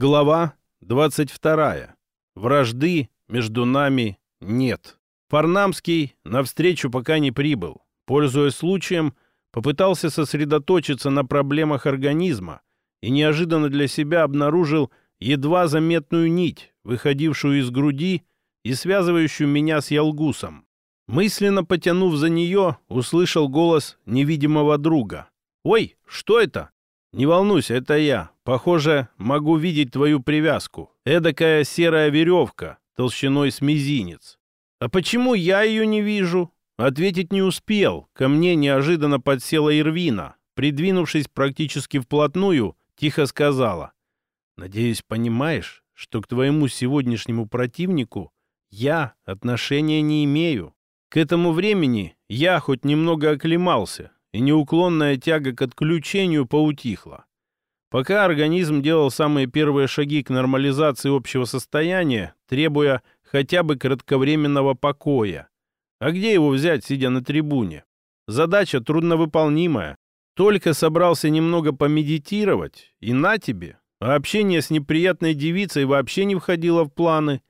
Глава 22. Вражды между нами нет. Фарнамский навстречу пока не прибыл. Пользуясь случаем, попытался сосредоточиться на проблемах организма и неожиданно для себя обнаружил едва заметную нить, выходившую из груди и связывающую меня с Ялгусом. Мысленно потянув за нее, услышал голос невидимого друга. «Ой, что это?» «Не волнуйся, это я. Похоже, могу видеть твою привязку. Эдакая серая веревка, толщиной с мизинец». «А почему я ее не вижу?» Ответить не успел. Ко мне неожиданно подсела Ирвина. Придвинувшись практически вплотную, тихо сказала. «Надеюсь, понимаешь, что к твоему сегодняшнему противнику я отношения не имею. К этому времени я хоть немного оклемался, и неуклонная тяга к отключению поутихла. Пока организм делал самые первые шаги к нормализации общего состояния, требуя хотя бы кратковременного покоя. А где его взять, сидя на трибуне? Задача трудновыполнимая. Только собрался немного помедитировать, и на тебе. А общение с неприятной девицей вообще не входило в планы.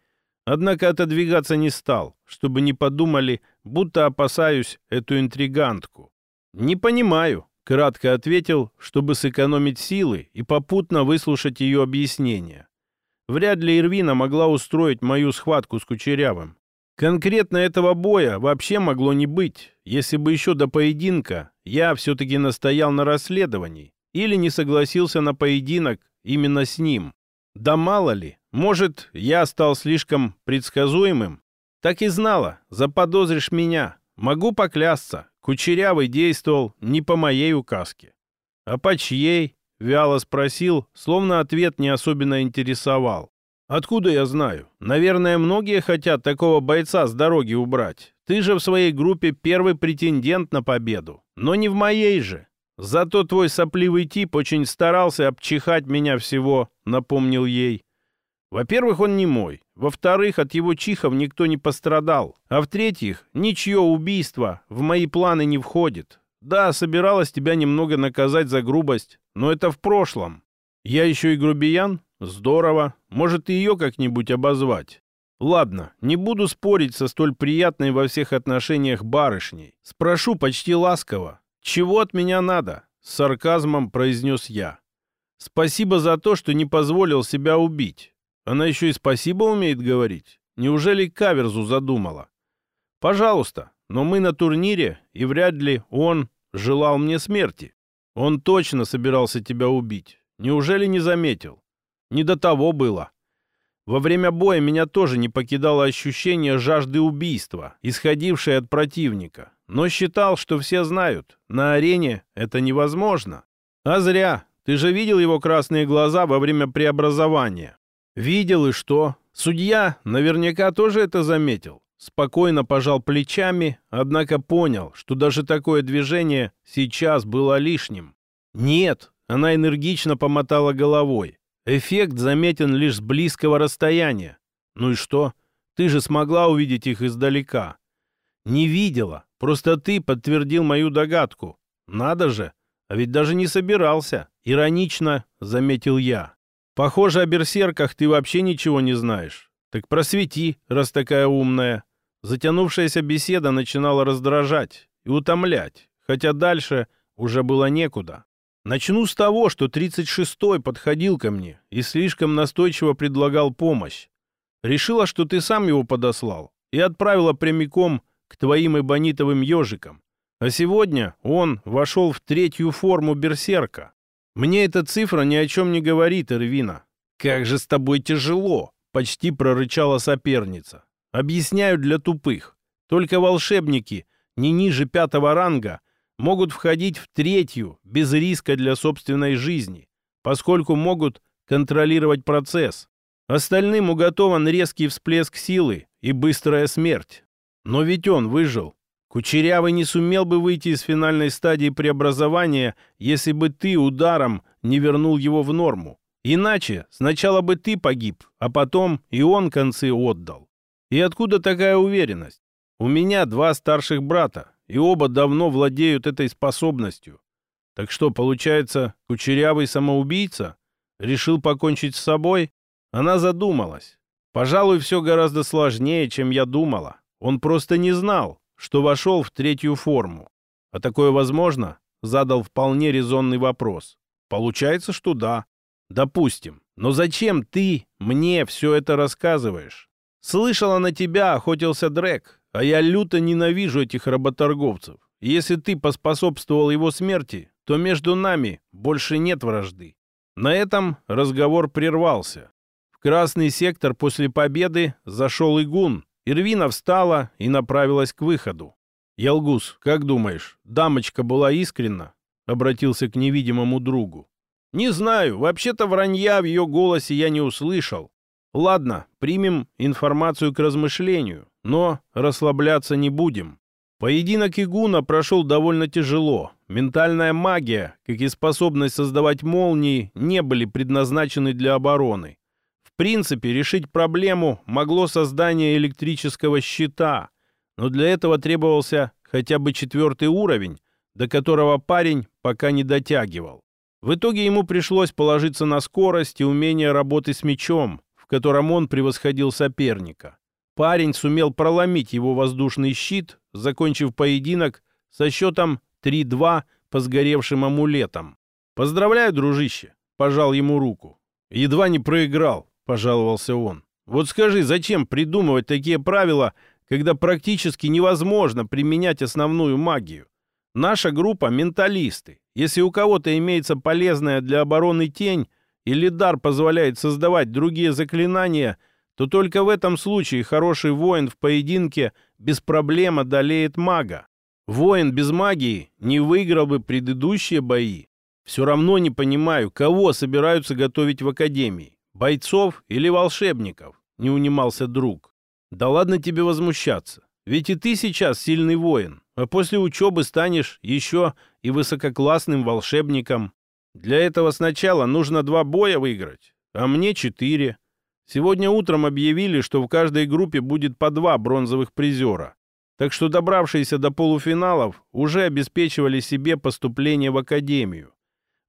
Однако отодвигаться не стал, чтобы не подумали, будто опасаюсь эту интригантку. «Не понимаю», — кратко ответил, чтобы сэкономить силы и попутно выслушать ее объяснение. Вряд ли Ирвина могла устроить мою схватку с Кучерявым. Конкретно этого боя вообще могло не быть, если бы еще до поединка я все-таки настоял на расследовании или не согласился на поединок именно с ним. Да мало ли, может, я стал слишком предсказуемым? Так и знала, заподозришь меня. Могу поклясться, Кучерявый действовал не по моей указке. А по чьей? Вяло спросил, словно ответ не особенно интересовал. Откуда я знаю? Наверное, многие хотят такого бойца с дороги убрать. Ты же в своей группе первый претендент на победу. Но не в моей же. Зато твой сопливый тип очень старался обчихать меня всего, напомнил ей. Во-первых, он не мой. Во-вторых, от его чихов никто не пострадал. А в-третьих, ничье убийство в мои планы не входит. Да, собиралась тебя немного наказать за грубость, но это в прошлом. Я еще и грубиян? Здорово. Может, и ее как-нибудь обозвать? Ладно, не буду спорить со столь приятной во всех отношениях барышней. Спрошу почти ласково. Чего от меня надо? С сарказмом произнес я. Спасибо за то, что не позволил себя убить. Она еще и спасибо умеет говорить. Неужели каверзу задумала? Пожалуйста, но мы на турнире, и вряд ли он желал мне смерти. Он точно собирался тебя убить. Неужели не заметил? Не до того было. Во время боя меня тоже не покидало ощущение жажды убийства, исходившее от противника. Но считал, что все знают, на арене это невозможно. А зря. Ты же видел его красные глаза во время преобразования. Видел и что? Судья наверняка тоже это заметил. Спокойно пожал плечами, однако понял, что даже такое движение сейчас было лишним. Нет, она энергично помотала головой. Эффект заметен лишь с близкого расстояния. Ну и что? Ты же смогла увидеть их издалека. Не видела, просто ты подтвердил мою догадку. Надо же, а ведь даже не собирался. Иронично заметил я. Похоже, о берсерках ты вообще ничего не знаешь. Так просвети, раз такая умная. Затянувшаяся беседа начинала раздражать и утомлять, хотя дальше уже было некуда. Начну с того, что 36-й подходил ко мне и слишком настойчиво предлагал помощь. Решила, что ты сам его подослал, и отправила прямиком к твоим эбонитовым ежикам. А сегодня он вошел в третью форму берсерка. Мне эта цифра ни о чем не говорит, Эрвина. Как же с тобой тяжело, почти прорычала соперница. Объясняю для тупых. Только волшебники не ниже пятого ранга могут входить в третью без риска для собственной жизни, поскольку могут контролировать процесс. Остальным уготован резкий всплеск силы и быстрая смерть. Но ведь он выжил. Кучерявый не сумел бы выйти из финальной стадии преобразования, если бы ты ударом не вернул его в норму. Иначе сначала бы ты погиб, а потом и он концы отдал. И откуда такая уверенность? У меня два старших брата, и оба давно владеют этой способностью. Так что, получается, кучерявый самоубийца? Решил покончить с собой? Она задумалась. Пожалуй, все гораздо сложнее, чем я думала. Он просто не знал, что вошел в третью форму. А такое возможно? Задал вполне резонный вопрос. Получается, что да. Допустим. Но зачем ты мне все это рассказываешь? Слышала на тебя охотился Дрек, а я люто ненавижу этих работорговцев. Если ты поспособствовал его смерти, то между нами больше нет вражды. На этом разговор прервался. В красный сектор после победы зашел Игун. Ирвина встала и направилась к выходу. «Ялгус, как думаешь, дамочка была искренна?» Обратился к невидимому другу. «Не знаю, вообще-то вранья в ее голосе я не услышал. Ладно, примем информацию к размышлению, но расслабляться не будем. Поединок Игуна прошел довольно тяжело. Ментальная магия, как и способность создавать молнии, не были предназначены для обороны принципе, решить проблему могло создание электрического щита, но для этого требовался хотя бы четвертый уровень, до которого парень пока не дотягивал. В итоге ему пришлось положиться на скорость и умение работы с мечом, в котором он превосходил соперника. Парень сумел проломить его воздушный щит, закончив поединок со счетом 3-2 по сгоревшим амулетам. «Поздравляю, дружище!» — пожал ему руку. Едва не проиграл пожаловался он. Вот скажи, зачем придумывать такие правила, когда практически невозможно применять основную магию? Наша группа — менталисты. Если у кого-то имеется полезная для обороны тень или дар позволяет создавать другие заклинания, то только в этом случае хороший воин в поединке без проблем одолеет мага. Воин без магии не выиграл бы предыдущие бои. Все равно не понимаю, кого собираются готовить в академии. Бойцов или волшебников? Не унимался друг. Да ладно тебе возмущаться. Ведь и ты сейчас сильный воин, а после учебы станешь еще и высококлассным волшебником. Для этого сначала нужно два боя выиграть, а мне четыре. Сегодня утром объявили, что в каждой группе будет по два бронзовых призера. Так что добравшиеся до полуфиналов уже обеспечивали себе поступление в академию.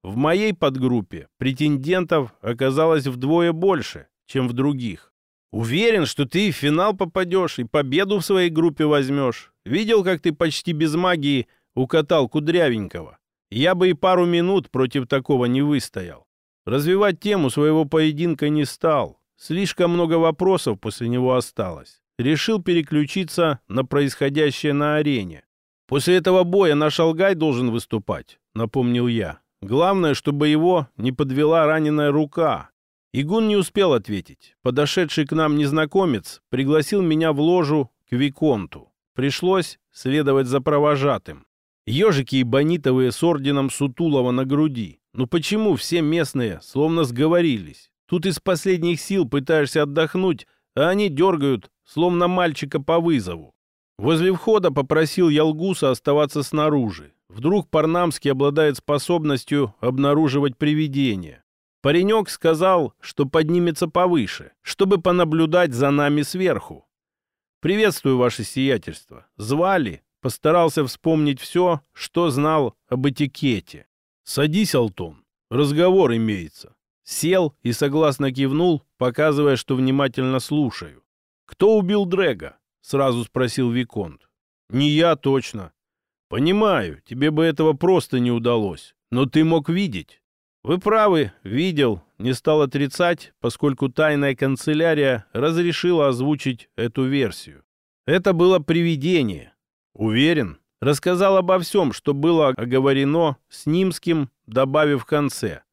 В моей подгруппе претендентов оказалось вдвое больше, чем в других. Уверен, что ты в финал попадешь и победу в своей группе возьмешь. Видел, как ты почти без магии укатал Кудрявенького? Я бы и пару минут против такого не выстоял. Развивать тему своего поединка не стал. Слишком много вопросов после него осталось. Решил переключиться на происходящее на арене. После этого боя наш Алгай должен выступать, напомнил я. Главное, чтобы его не подвела раненая рука. Игун не успел ответить. Подошедший к нам незнакомец пригласил меня в ложу к Виконту. Пришлось следовать за провожатым. Ежики и бонитовые с орденом Сутулова на груди. Ну почему все местные словно сговорились? Тут из последних сил пытаешься отдохнуть, а они дергают, словно мальчика по вызову. Возле входа попросил Ялгуса оставаться снаружи. Вдруг Парнамский обладает способностью обнаруживать привидения. Паренек сказал, что поднимется повыше, чтобы понаблюдать за нами сверху. «Приветствую, ваше сиятельство. Звали?» Постарался вспомнить все, что знал об этикете. «Садись, Алтон. Разговор имеется». Сел и согласно кивнул, показывая, что внимательно слушаю. «Кто убил Дрэга?» — сразу спросил Виконт. «Не я точно. «Понимаю, тебе бы этого просто не удалось, но ты мог видеть». «Вы правы, видел, не стал отрицать, поскольку тайная канцелярия разрешила озвучить эту версию. Это было привидение. Уверен, рассказал обо всем, что было оговорено с Нимским, добавив в конце.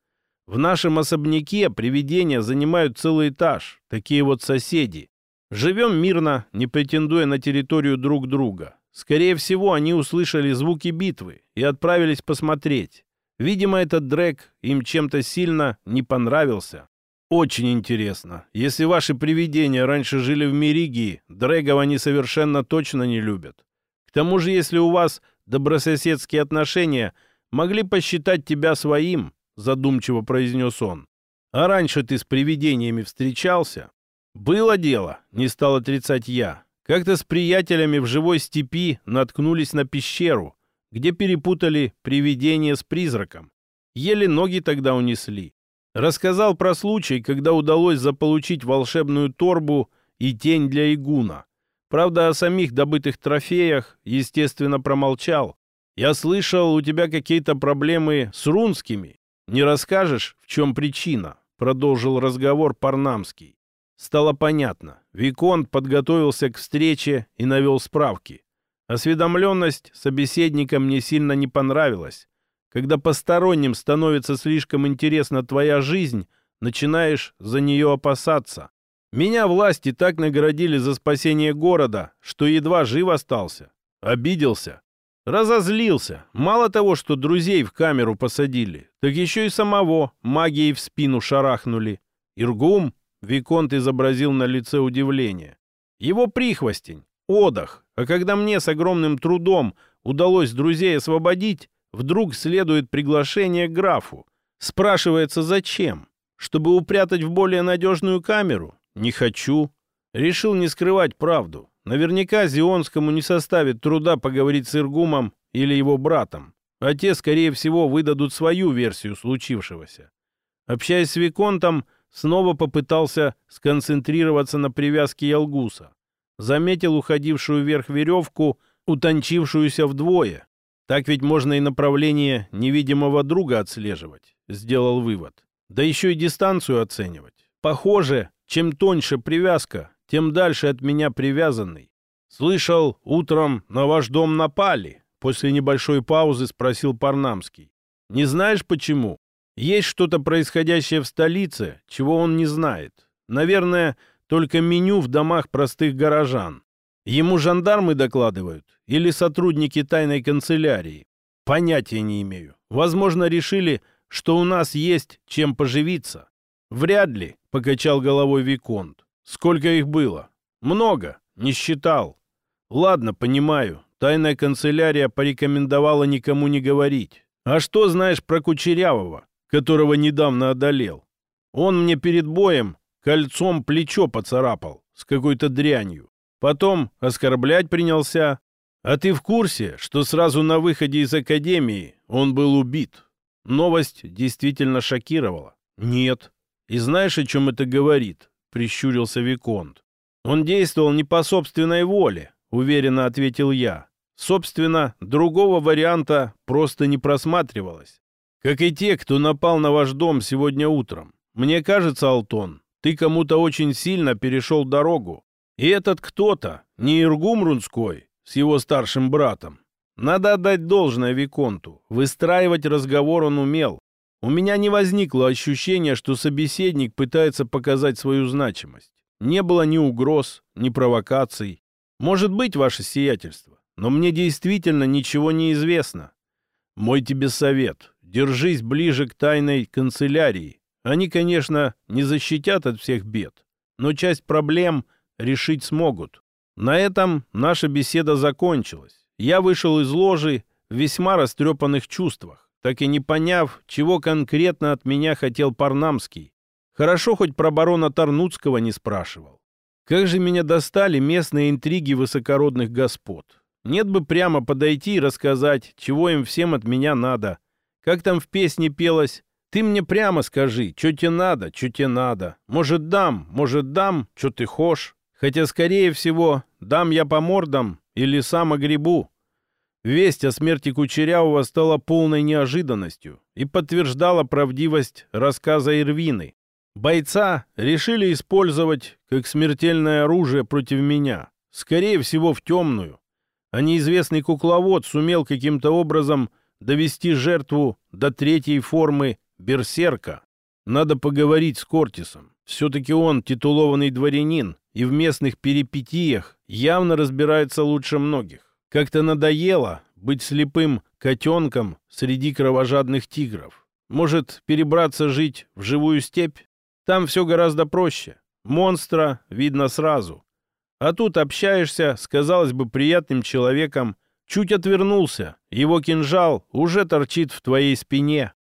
В нашем особняке привидения занимают целый этаж, такие вот соседи. Живем мирно, не претендуя на территорию друг друга. Скорее всего, они услышали звуки битвы и отправились посмотреть. Видимо, этот дрэк им чем-то сильно не понравился. Очень интересно. Если ваши привидения раньше жили в Меригии, дрэгов они совершенно точно не любят. К тому же, если у вас добрососедские отношения, могли посчитать тебя своим, задумчиво произнес он. А раньше ты с привидениями встречался? Было дело, не стал отрицать я. Как-то с приятелями в живой степи наткнулись на пещеру, где перепутали привидение с призраком. Еле ноги тогда унесли. Рассказал про случай, когда удалось заполучить волшебную торбу и тень для игуна. Правда, о самих добытых трофеях, естественно, промолчал. Я слышал, у тебя какие-то проблемы с рунскими. Не расскажешь, в чем причина? Продолжил разговор Парнамский. Стало понятно. Виконт подготовился к встрече и навел справки. Осведомленность собеседника мне сильно не понравилась. Когда посторонним становится слишком интересна твоя жизнь, начинаешь за нее опасаться. Меня власти так наградили за спасение города, что едва жив остался. Обиделся. Разозлился. Мало того, что друзей в камеру посадили, так еще и самого магией в спину шарахнули. Иргум Виконт изобразил на лице удивление. Его прихвостень, отдых. А когда мне с огромным трудом удалось друзей освободить, вдруг следует приглашение к графу. Спрашивается, зачем? Чтобы упрятать в более надежную камеру? Не хочу. Решил не скрывать правду. Наверняка Зионскому не составит труда поговорить с Иргумом или его братом, а те, скорее всего, выдадут свою версию случившегося. Общаясь с Виконтом, снова попытался сконцентрироваться на привязке Ялгуса. Заметил уходившую вверх веревку, утончившуюся вдвое. Так ведь можно и направление невидимого друга отслеживать, сделал вывод. Да еще и дистанцию оценивать. Похоже, чем тоньше привязка, тем дальше от меня привязанный. Слышал, утром на ваш дом напали. После небольшой паузы спросил Парнамский. Не знаешь почему? Есть что-то происходящее в столице, чего он не знает. Наверное, только меню в домах простых горожан. Ему жандармы докладывают или сотрудники тайной канцелярии. Понятия не имею. Возможно, решили, что у нас есть чем поживиться. Вряд ли, покачал головой Виконт. Сколько их было? Много, не считал. Ладно, понимаю. Тайная канцелярия порекомендовала никому не говорить. А что знаешь про Кучерявого? Которого недавно одолел. Он мне перед боем кольцом плечо поцарапал с какой-то дрянью. Потом оскорблять принялся. А ты в курсе, что сразу на выходе из академии он был убит? Новость действительно шокировала. Нет. И знаешь, о чем это говорит? Прищурился Виконт. Он действовал не по собственной воле, уверенно ответил я. Собственно, другого варианта просто не просматривалось. Как и те, кто напал на ваш дом сегодня утром. Мне кажется, Алтон, ты кому-то очень сильно перешел дорогу. И этот кто-то не Иргум Рунской с его старшим братом. Надо отдать должное Виконту. Выстраивать разговор он умел. У меня не возникло ощущения, что собеседник пытается показать свою значимость. Не было ни угроз, ни провокаций. Может быть, ваше сиятельство, но мне действительно ничего не известно. Мой тебе совет держись ближе к тайной канцелярии. Они, конечно, не защитят от всех бед, но часть проблем решить смогут. На этом наша беседа закончилась. Я вышел из ложи в весьма растрепанных чувствах, так и не поняв, чего конкретно от меня хотел Парнамский. Хорошо, хоть про барона Тарнуцкого не спрашивал. Как же меня достали местные интриги высокородных господ. Нет бы прямо подойти и рассказать, чего им всем от меня надо, как там в песне пелось? Ты мне прямо скажи, что тебе надо, что тебе надо. Может, дам, может, дам, что ты хошь. Хотя, скорее всего, дам я по мордам или сам огребу. Весть о смерти Кучерявого стала полной неожиданностью и подтверждала правдивость рассказа Ирвины. Бойца решили использовать как смертельное оружие против меня, скорее всего, в темную. А неизвестный кукловод сумел каким-то образом довести жертву до третьей формы берсерка. Надо поговорить с Кортисом. Все-таки он титулованный дворянин и в местных перипетиях явно разбирается лучше многих. Как-то надоело быть слепым котенком среди кровожадных тигров. Может, перебраться жить в живую степь? Там все гораздо проще. Монстра видно сразу. А тут общаешься с, казалось бы, приятным человеком, Чуть отвернулся, его кинжал уже торчит в твоей спине.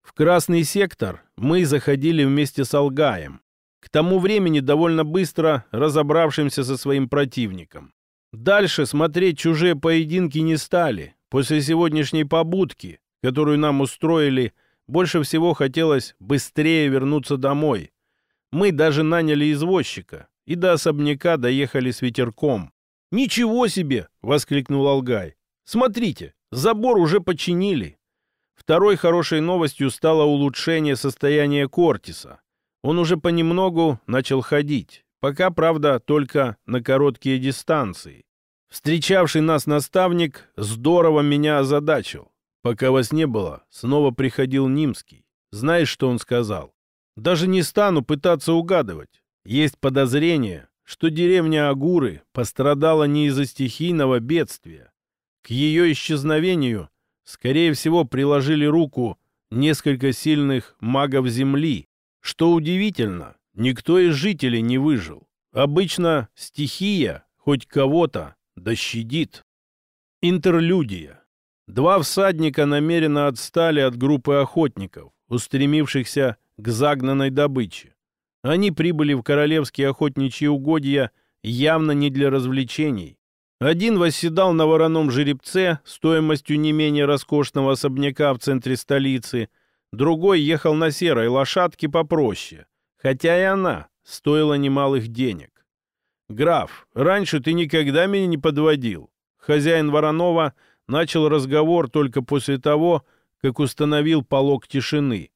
В красный сектор мы заходили вместе с Алгаем, к тому времени довольно быстро разобравшимся со своим противником. Дальше смотреть чужие поединки не стали. После сегодняшней побудки, которую нам устроили больше всего хотелось быстрее вернуться домой. Мы даже наняли извозчика и до особняка доехали с ветерком. «Ничего себе!» — воскликнул Алгай. «Смотрите, забор уже починили». Второй хорошей новостью стало улучшение состояния Кортиса. Он уже понемногу начал ходить, пока, правда, только на короткие дистанции. Встречавший нас наставник здорово меня озадачил. Пока вас не было, снова приходил Нимский. Знаешь, что он сказал? Даже не стану пытаться угадывать. Есть подозрение, что деревня Агуры пострадала не из-за стихийного бедствия. К ее исчезновению, скорее всего, приложили руку несколько сильных магов Земли. Что удивительно, никто из жителей не выжил. Обычно стихия хоть кого-то дощадит. Интерлюдия. Два всадника намеренно отстали от группы охотников, устремившихся к загнанной добыче. Они прибыли в королевские охотничьи угодья явно не для развлечений. Один восседал на вороном жеребце стоимостью не менее роскошного особняка в центре столицы, другой ехал на серой лошадке попроще, хотя и она стоила немалых денег. «Граф, раньше ты никогда меня не подводил». Хозяин Воронова начал разговор только после того, как установил полог тишины.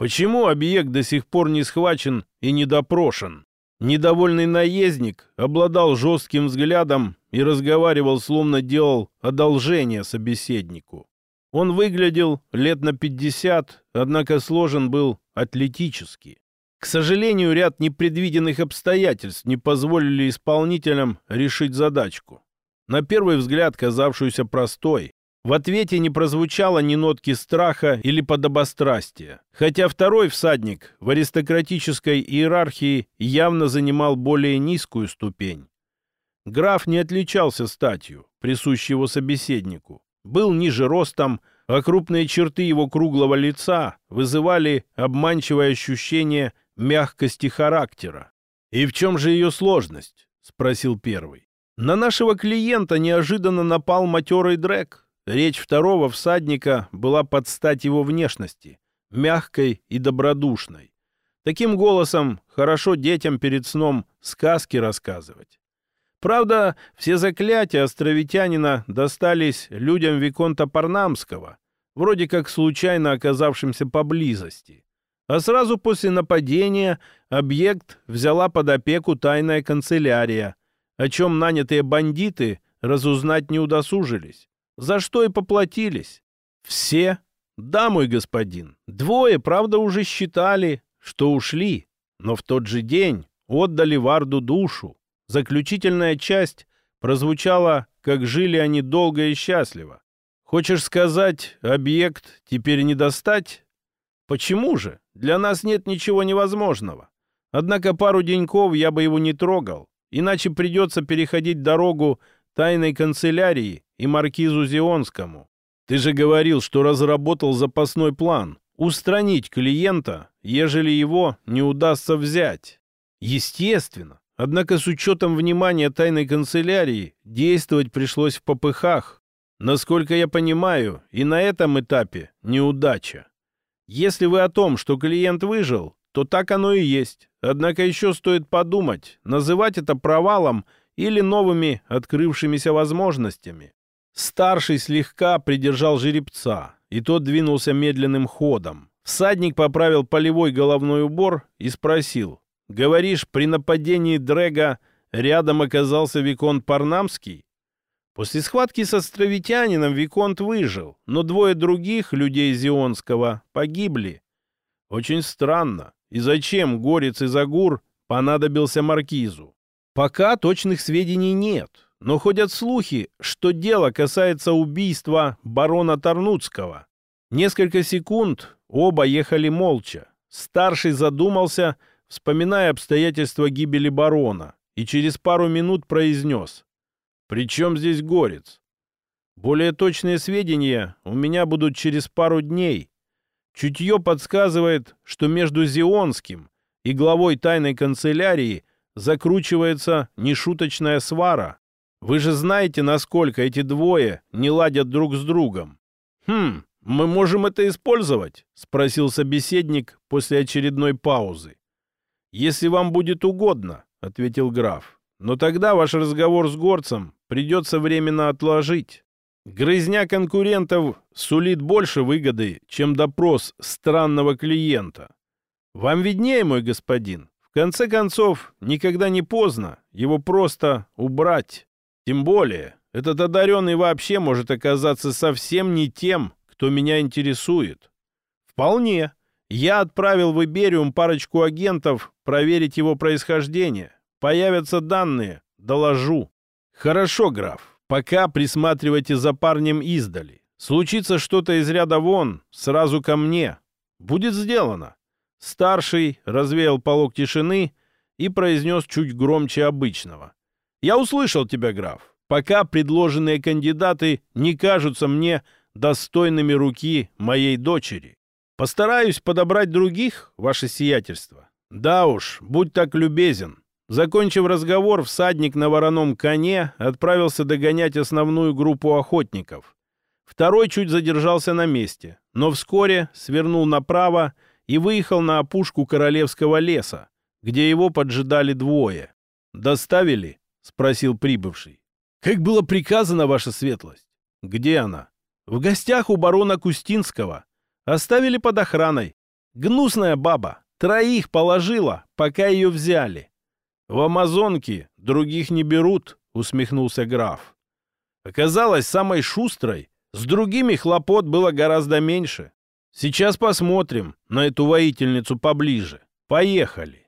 Почему объект до сих пор не схвачен и не допрошен? Недовольный наездник обладал жестким взглядом и разговаривал, словно делал одолжение собеседнику. Он выглядел лет на пятьдесят, однако сложен был атлетически. К сожалению, ряд непредвиденных обстоятельств не позволили исполнителям решить задачку. На первый взгляд казавшуюся простой. В ответе не прозвучало ни нотки страха или подобострастия, хотя второй всадник в аристократической иерархии явно занимал более низкую ступень. Граф не отличался статью, присущей его собеседнику, был ниже ростом, а крупные черты его круглого лица вызывали обманчивое ощущение мягкости характера. «И в чем же ее сложность?» — спросил первый. «На нашего клиента неожиданно напал матерый дрэк. Речь второго всадника была под стать его внешности, мягкой и добродушной. Таким голосом хорошо детям перед сном сказки рассказывать. Правда, все заклятия островитянина достались людям Виконта Парнамского, вроде как случайно оказавшимся поблизости. А сразу после нападения объект взяла под опеку тайная канцелярия, о чем нанятые бандиты разузнать не удосужились. За что и поплатились. Все? Да, мой господин. Двое, правда, уже считали, что ушли, но в тот же день отдали Варду душу. Заключительная часть прозвучала, как жили они долго и счастливо. Хочешь сказать, объект теперь не достать? Почему же? Для нас нет ничего невозможного. Однако пару деньков я бы его не трогал, иначе придется переходить дорогу тайной канцелярии и маркизу Зионскому. Ты же говорил, что разработал запасной план — устранить клиента, ежели его не удастся взять. Естественно. Однако с учетом внимания тайной канцелярии действовать пришлось в попыхах. Насколько я понимаю, и на этом этапе неудача. Если вы о том, что клиент выжил, то так оно и есть. Однако еще стоит подумать, называть это провалом или новыми открывшимися возможностями. Старший слегка придержал жеребца, и тот двинулся медленным ходом. Всадник поправил полевой головной убор и спросил. «Говоришь, при нападении Дрэга рядом оказался Виконт Парнамский?» После схватки с островитянином Виконт выжил, но двое других людей Зионского погибли. Очень странно. И зачем Горец и Загур понадобился Маркизу? Пока точных сведений нет, но ходят слухи, что дело касается убийства барона Тарнуцкого. Несколько секунд оба ехали молча. Старший задумался, вспоминая обстоятельства гибели барона, и через пару минут произнес. «При чем здесь горец?» «Более точные сведения у меня будут через пару дней. Чутье подсказывает, что между Зионским и главой тайной канцелярии закручивается нешуточная свара. Вы же знаете, насколько эти двое не ладят друг с другом. Хм, мы можем это использовать?» — спросил собеседник после очередной паузы. «Если вам будет угодно», — ответил граф. «Но тогда ваш разговор с горцем придется временно отложить. Грызня конкурентов сулит больше выгоды, чем допрос странного клиента. Вам виднее, мой господин. В конце концов, никогда не поздно его просто убрать. Тем более, этот одаренный вообще может оказаться совсем не тем, кто меня интересует. Вполне. Я отправил в Ибериум парочку агентов проверить его происхождение. Появятся данные, доложу. Хорошо, граф. Пока присматривайте за парнем издали. Случится что-то из ряда вон, сразу ко мне. Будет сделано. Старший развеял полог тишины и произнес чуть громче обычного. «Я услышал тебя, граф. Пока предложенные кандидаты не кажутся мне достойными руки моей дочери. Постараюсь подобрать других, ваше сиятельство. Да уж, будь так любезен. Закончив разговор, всадник на вороном коне отправился догонять основную группу охотников. Второй чуть задержался на месте, но вскоре свернул направо и выехал на опушку королевского леса, где его поджидали двое. «Доставили?» — спросил прибывший. «Как было приказано, ваша светлость?» «Где она?» В гостях у барона Кустинского. Оставили под охраной. Гнусная баба. Троих положила, пока ее взяли. В Амазонке других не берут, усмехнулся граф. Оказалось самой шустрой. С другими хлопот было гораздо меньше. Сейчас посмотрим на эту воительницу поближе. Поехали.